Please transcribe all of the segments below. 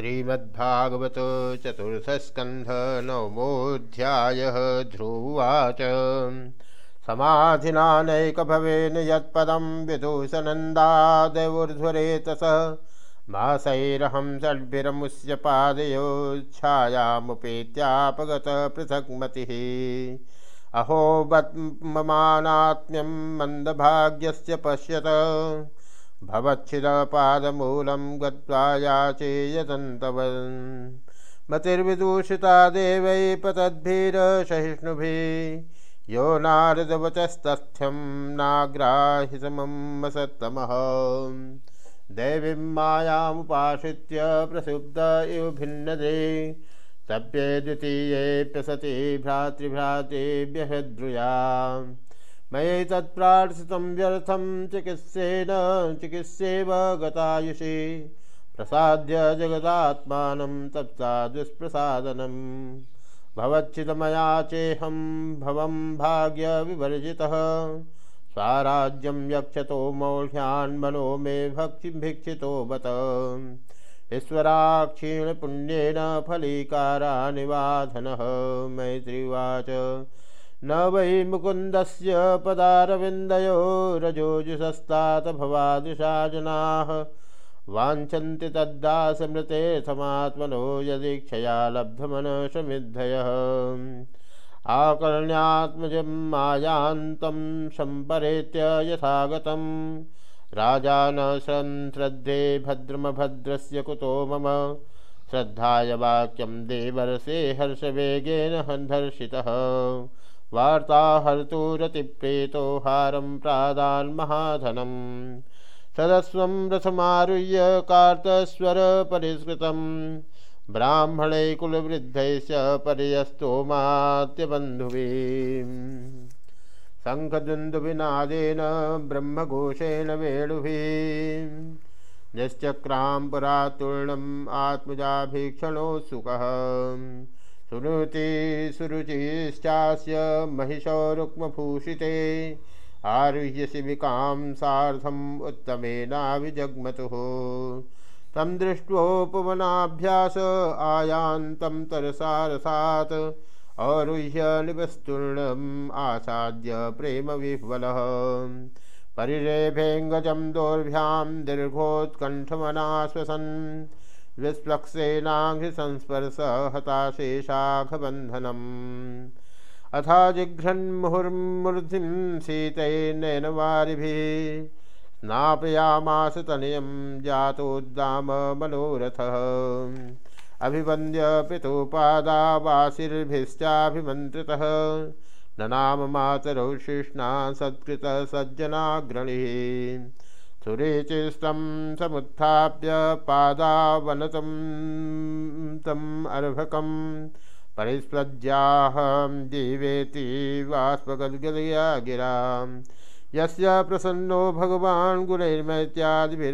श्रीमद्भागवत चतुर्थस्कन्ध नवमोऽध्याय ध्रुवाच। समाधिनानैकभवेन यत्पदं विदूषनन्दादवुर्ध्वरेतस। मासैरहं षड्भिरमुष्य पादयोच्छायामुपेत्यापगत पृथक् मतिः अहो ममानात्म्यं मन्दभाग्यस्य पश्यत। भवच्छिदपादमूलं गत्वा याचे यतन्तवन् मतिर्विदूषिता देवै पतद्भिरसहिष्णुभिः यो नारदवचस्तथ्यं नाग्राहि समं मसत्तमः दैवीं मायामुपाश्रित्य प्रसुप्त इव भिन्नदे। तप्ये द्वितीयेऽप्यसति भ्रातृभ्रातृभ्यहद्रुयाम्। मयि तत्प्रार्थितं व्यर्थं चिकित्सेन गतायुषि प्रसाद्य जगदात्मानं तत्सा दुष्प्रसादनं भवच्छितमया चेहं भवं भाग्यविवर्जितः। स्वाराज्यं यक्षतो मौढ्यान्मनो मे भक्षि भिक्षितो बत। ईश्वराक्षीणपुण्येन फलीकारानिवाधनः। मैत्रीवाच न वै मुकुन्दस्य पदारविन्दयो रजोजुषस्तात भवादिशा जनाः वाञ्छन्ति तद्दासमृतेऽर्थमात्मनो यदीक्षया लब्धमनशमिद्धयः आकर्ण्यात्मजं मायान्तं सम्परेत्य यथागतं। राजा न सन्श्रद्धे भद्रमभद्रस्य कुतो मम। श्रद्धाय वाक्यं देवर्षे हर्षवेगेन हन्धर्षितः। वार्ताहर्तुरतिप्रेतो हारं प्रादान्महाधनं सदस्वं रथमारुह्य कार्तस्वरपरिष्कृतं ब्राह्मणै कुलवृद्धैश्च पर्यस्तोमात्यबन्धुभिः शङ्खदुन्दुभिनादेन ब्रह्मघोषेण वेणुभिः निश्चक्रां पुरातूर्णम् आत्मजाभीक्षणोत्सुकः। सुनुति सुरुचिश्चास्य महिषो रुक्मभूषिते आरुह्य शिविकां सार्धम् उत्तमेनाभिजग्मतुः। तं दृष्ट्वोपवनाभ्यास तरसारसात् औरुह्य निवस्तूर्णम् आसाद्य प्रेमविह्वलः। परिरेभेऽङ्गजं दोर्भ्यां दीर्घोत्कण्ठमनाश्वसन्। विस्प्लक्सेनाघ्रिसंस्पर्श हताशेषाघबन्धनम् अथा जिघ्रन्मुहुर्मूर्धिं शीतैर्नयनवारिभिः स्नापयामास तनयं जातोद्दाम मनोरथः। अभिवन्द्य पितुपादावासिर्भिश्चाभिमन्त्रितः। ननाम मातरौ शिष्णा सत्कृतसज्जनाग्रणिः। सुरेचिस्तं समुत्थाप्य पादावनतं तम् अर्भकं परिस्पृज्याहं जीवेति वाष्पगद्गदया गिरां। यस्य प्रसन्नो भगवान् गुणैर्मैत्यादिभिर्हरिः,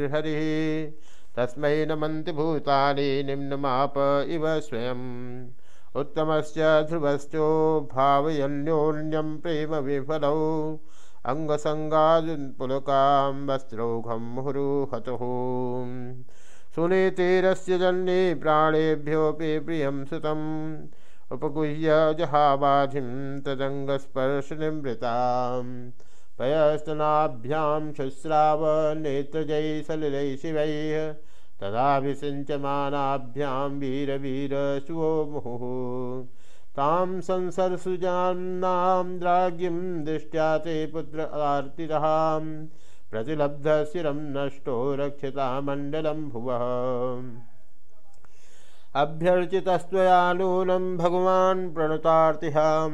तस्मै नमन्ति भूतानि निम्नमाप इव स्वयम्। उत्तमस्य ध्रुवश्चो भावयन्योन्यं प्रेमविफलौ अङ्गसङ्गादुपुलकां वस्त्रौघं मुहुरुहतुः। सुनीतिरस्य जन्ये प्राणेभ्योऽपि प्रियं सुतम्। उपगुह्य जहाबाधिं तदङ्गस्पर्शनिवृतां पयस्तनाभ्यां शुश्राव नेत्रजैः सलिलैः शिवैः। तदाभिषिञ्चमानाभ्यां वीरवीरशुवो मुहुः तां संसर्सुजान्नां द्राग्यं दृष्ट्या ते पुत्र आर्तिरहां प्रतिलब्धशिरं नष्टो रक्षता मण्डलं भुवः। अभ्यर्चितस्त्वया नूनं भगवान् प्रणुतार्तिहां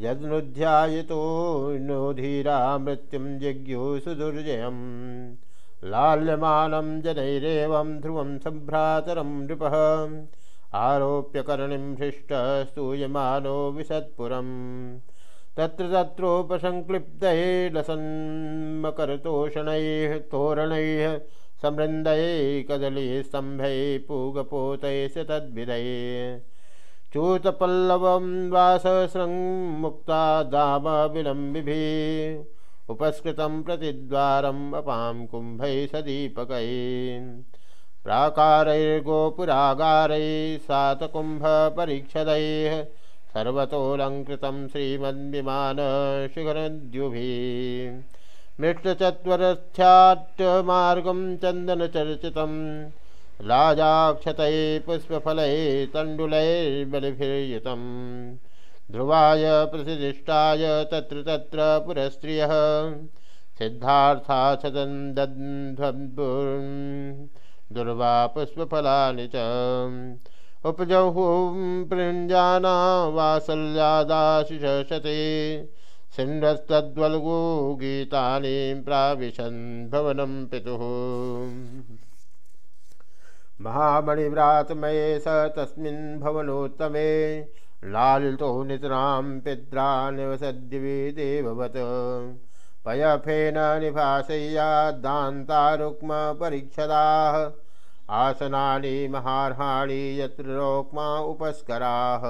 यद्नुध्यायतो नो धीरा मृत्युं जिज्ञुसुदुर्जयम् लाल्यमानं जनैरेवं ध्रुवं सम्भ्रातरं नृपः। आरोप्य कर्णिं हृष्टस्तूयमानो विशत्पुरम्। तत्र तत्रोपसङ्क्लिप्तैः लसन्मकरतोषणैः तोरणैः समृन्दैः कदलीस्तम्भैः पूगपोतैश्च तद्विधैः। च्यूतपल्लवं वाससृङ्मुक्ता दामविलम्बिभिः। उपस्कृतं प्रतिद्वारम् अपां कुम्भैः सदीपकैः। प्राकारैर्गोपुरागारैः सातकुम्भपरीक्षदैः सर्वतोऽलङ्कृतं श्रीमन्विमानशिखरद्युभिः मृष्टचत्वरस्थ्याट्टमार्गं चन्दनचर्चितं लाजाक्षतैः पुष्पफलैः तण्डुलैर्बलिभिर्युतं। ध्रुवाय प्रतिदिष्टाय तत्र तत्र पुरस्त्रियः। सिद्धार्था सदन्दध्वन् दुर्वा पुष्पफलानि च। उपजहुं पृञ्जाना वासल्यादाशिषते सिन्धस्तद्वल्गो गीतानि प्राविशन् भवनं पितुः। महामणिव्रातमये स तस्मिन् भवनोत्तमे। लालितो नितरां पित्रा निवसद्दिवि देववत्। पयफेन निभासय्यादान्तारुक्मपरीक्षदाः आसनानि महार्हाणि यत्र रोक्मा उपस्कराः।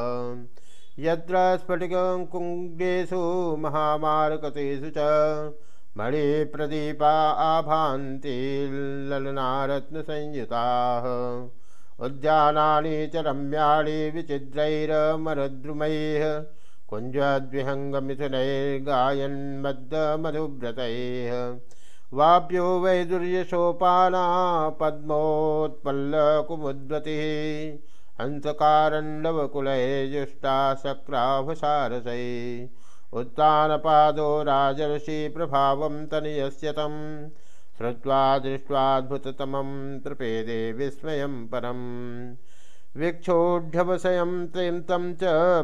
यत्र स्फटिककुङ्गेषु महामारकतेषु च मणिप्रदीपा आभान्ति ललनारत्नसंयुताः। उद्यानानि च रम्याणि विचिद्रैरमरद्रुमैः कुञ्जद्विहङ्गमिथुनैर्गायन्मद्दमधुव्रतैः। वाप्यो वैदुर्यशोपाना पद्मोत्पल्लकुमुद्वतिः। हंसकारण्डवकुलैर्जुष्टा शक्राभसारसैः उत्तानपादो राजर्षि प्रभावं तनयस्य तं श्रुत्वा दृष्ट्वाद्भुततमं त्रिपेदे विस्मयं परम्। वीक्षोढ्यवशयं त्रीं च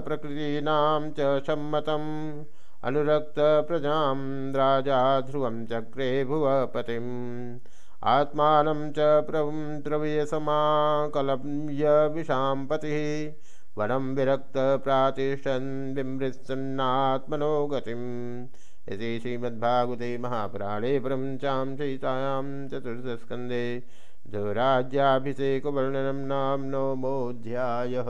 प्रकृतीनां च सम्मतम्। अनुरक्तप्रजां राजा ध्रुवं चक्रे भुवपतिम् आत्मानं च प्रभुं द्रव्यसमाकलम्य विषां पतिः। वनं विरक्तप्रातिष्ठन् विमृत्सन्नात्मनो गतिम्। इति श्रीमद्भागवते महापुराणे ब्रह्मचां चयितायां चतुर्थस्कन्धे जो राज्याभिषेकवर्णनं नाम नवमोऽध्यायः